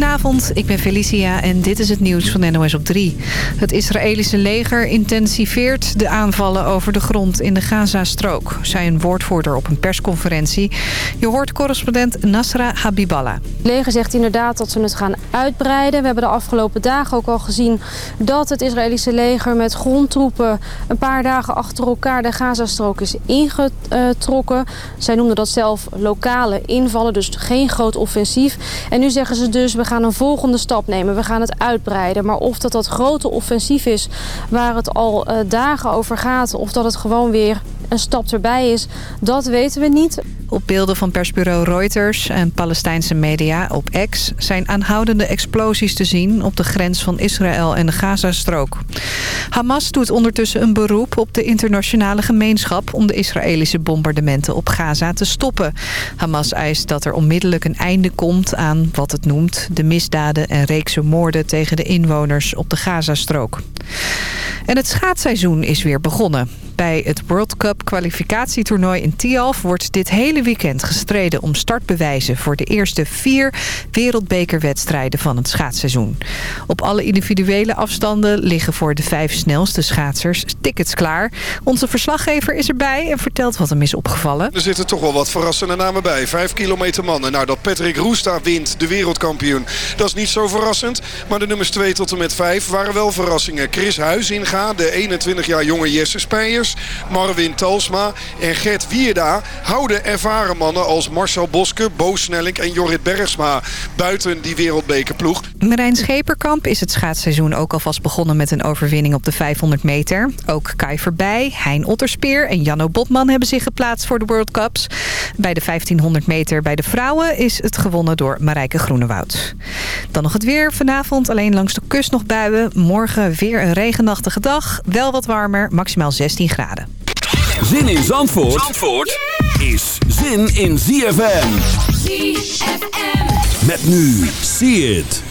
Goedenavond, ik ben Felicia en dit is het nieuws van NOS op 3. Het Israëlische leger intensiveert de aanvallen over de grond in de Gaza-strook... zei een woordvoerder op een persconferentie. Je hoort correspondent Nasra Habiballah. Het leger zegt inderdaad dat ze het gaan uitbreiden. We hebben de afgelopen dagen ook al gezien dat het Israëlische leger met grondtroepen... een paar dagen achter elkaar de Gaza-strook is ingetrokken. Zij noemden dat zelf lokale invallen, dus geen groot offensief. En nu zeggen ze dus, we gaan een volgende stap nemen. We gaan het uitbreiden. Maar of dat dat grote offensief is waar het al uh, dagen over gaat... of dat het gewoon weer een stap erbij is, dat weten we niet. Op beelden van persbureau Reuters en Palestijnse media op X... zijn aanhoudende explosies te zien op de grens van Israël en de Gazastrook. Hamas doet ondertussen een beroep op de internationale gemeenschap... om de Israëlische bombardementen op Gaza te stoppen. Hamas eist dat er onmiddellijk een einde komt aan wat het noemt... de misdaden en reekse moorden tegen de inwoners op de Gazastrook. En het schaatsseizoen is weer begonnen. Bij het World Cup kwalificatietoernooi in Tialf wordt dit hele weekend gestreden om startbewijzen voor de eerste vier wereldbekerwedstrijden van het schaatsseizoen. Op alle individuele afstanden liggen voor de vijf snelste schaatsers tickets klaar. Onze verslaggever is erbij en vertelt wat hem is opgevallen. Er zitten toch wel wat verrassende namen bij. Vijf kilometer mannen. Nou, dat Patrick Roesta wint, de wereldkampioen. Dat is niet zo verrassend. Maar de nummers 2 tot en met 5 waren wel verrassingen. Chris Huizinga, de 21 jaar jonge Jesse Spijers. Marvin Talsma en Gert Wierda houden ervaren mannen als Marcel Boske, Bo Snelling en Jorrit Bergsma buiten die wereldbekerploeg. Marijn Scheperkamp is het schaatsseizoen ook alvast begonnen met een overwinning op de 500 meter. Ook Kai Verbij, Hein Otterspeer en Janno Botman hebben zich geplaatst voor de World Cups. Bij de 1500 meter bij de vrouwen is het gewonnen door Marijke Groenewoud. Dan nog het weer. Vanavond alleen langs de kust nog buien. Morgen weer een regenachtige dag. Wel wat warmer, maximaal 16 graden. Zin in Zandvoort, Zandvoort is zin in ZFM. ZFM. Met nu, see it.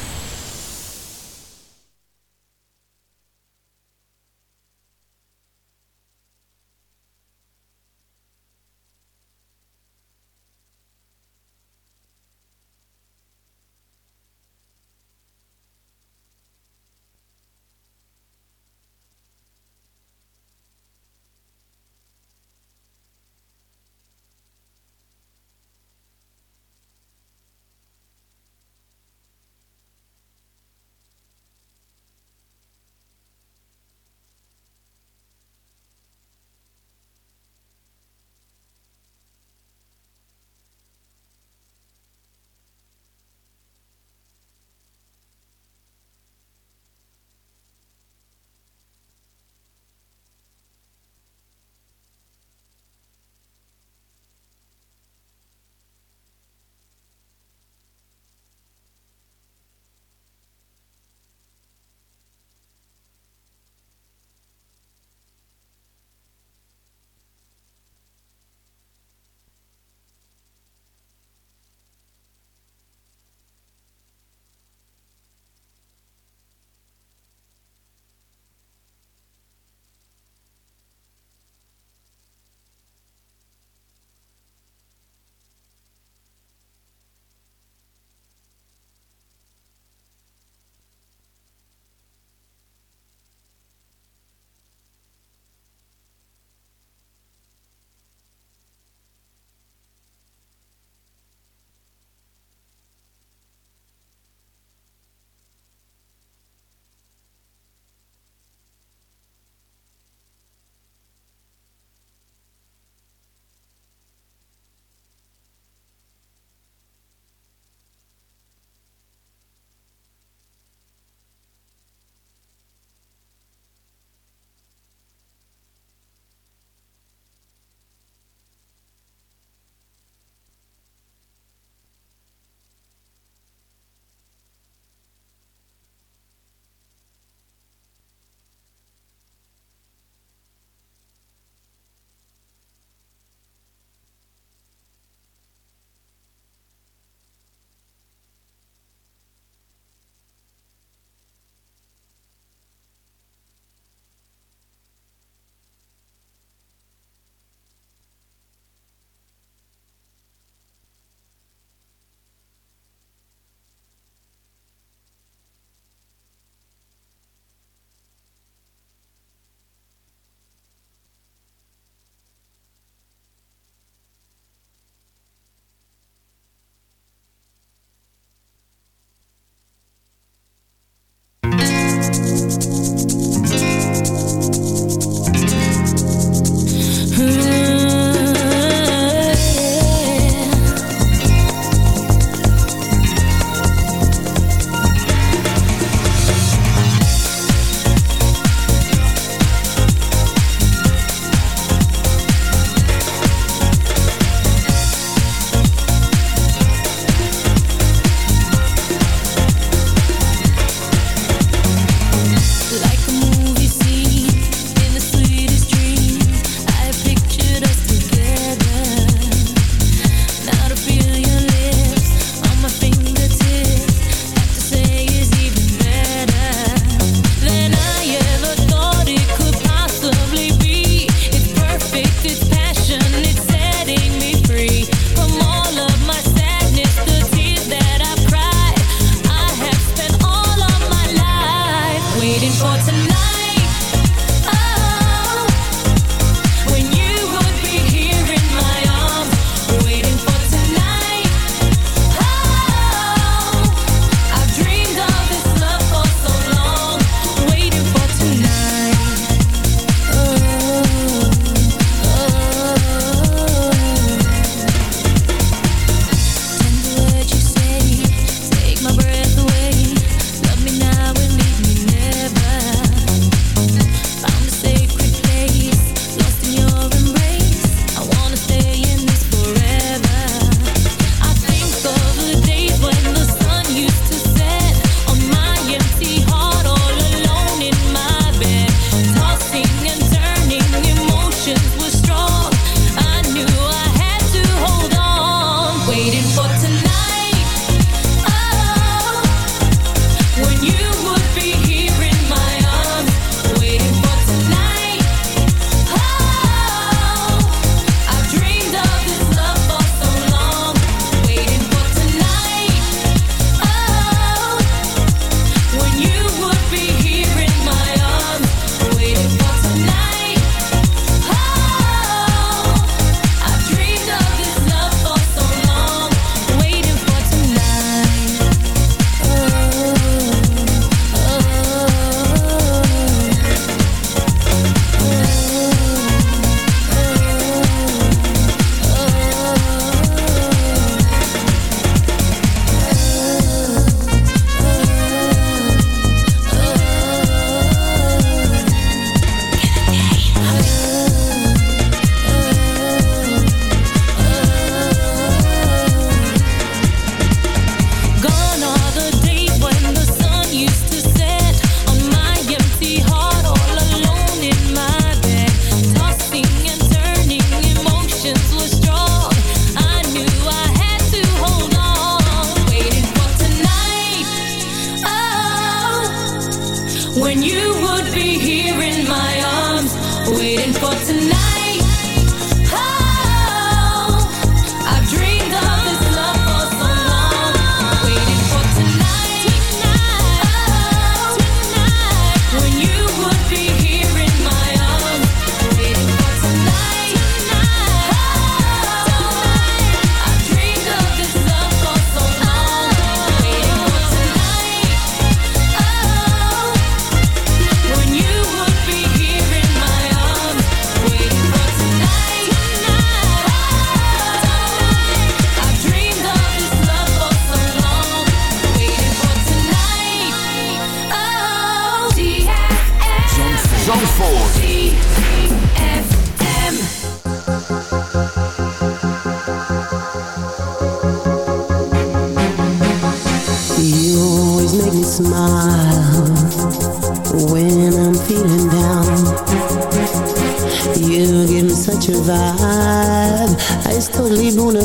in una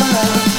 love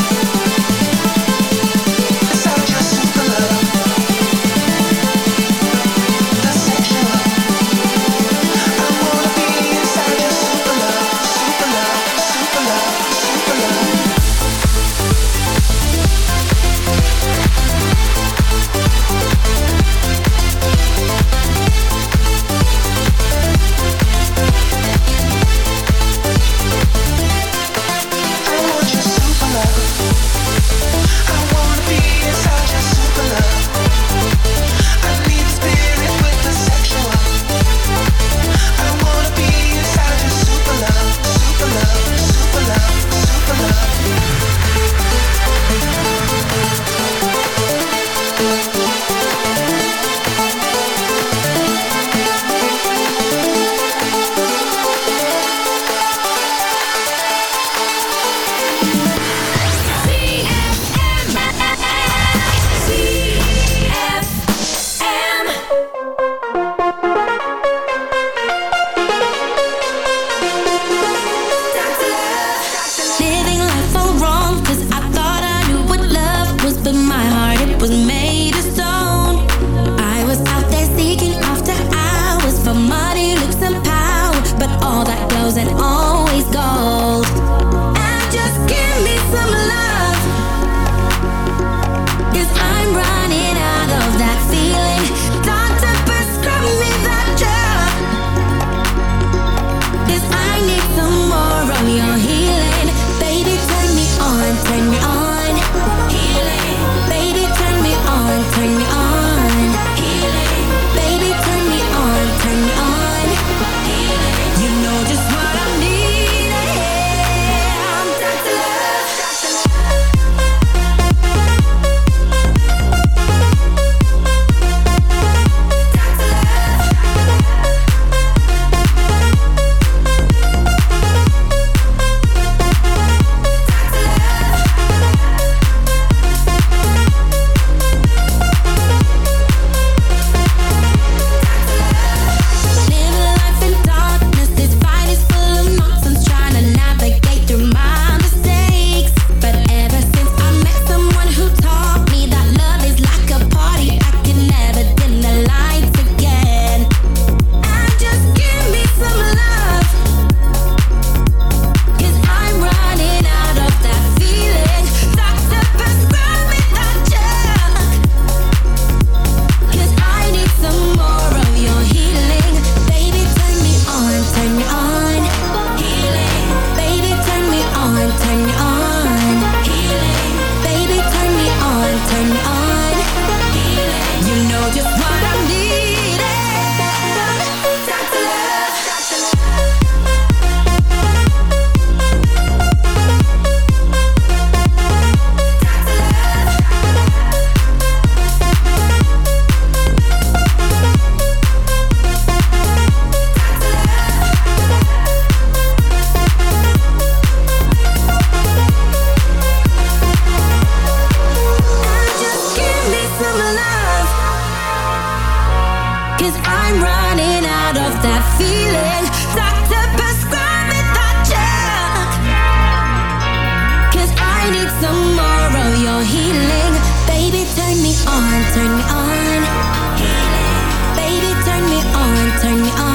healing. Baby, turn me on, turn me on. Baby, turn me on, turn me on.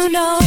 you know?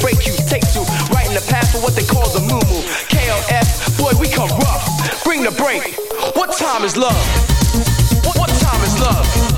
break you, take two. Right in the path for what they call the moo moo. KLS, boy, we come rough. Bring the break. What time is love? What time is love?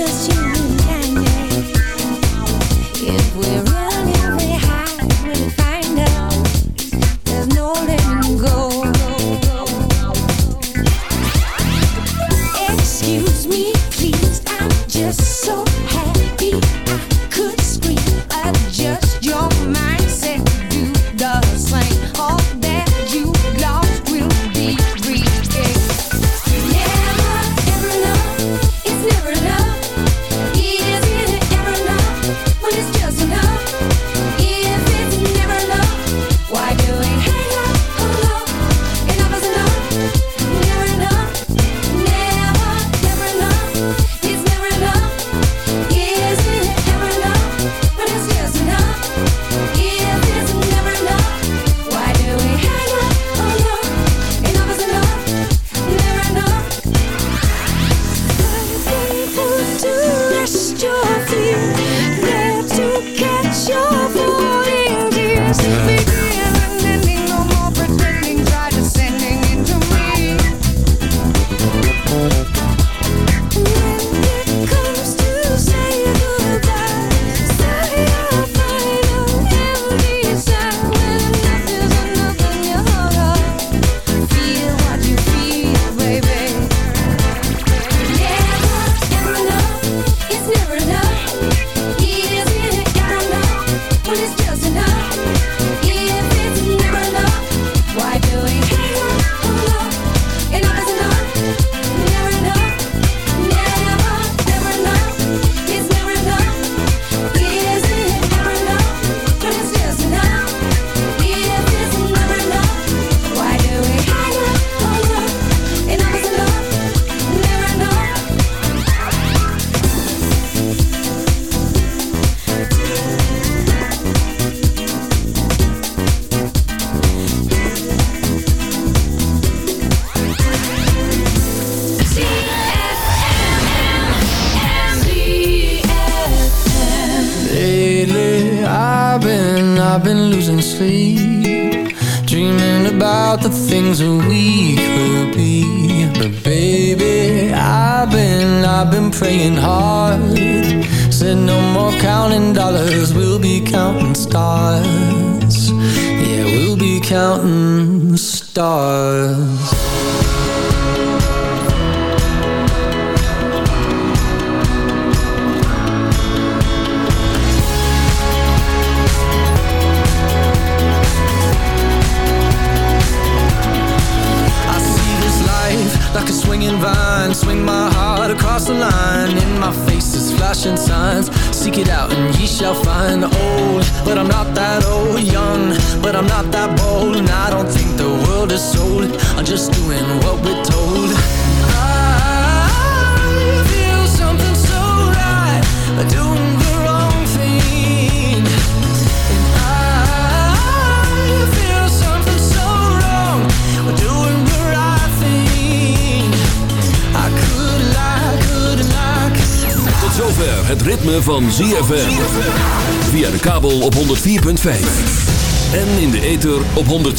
Just you and I. If we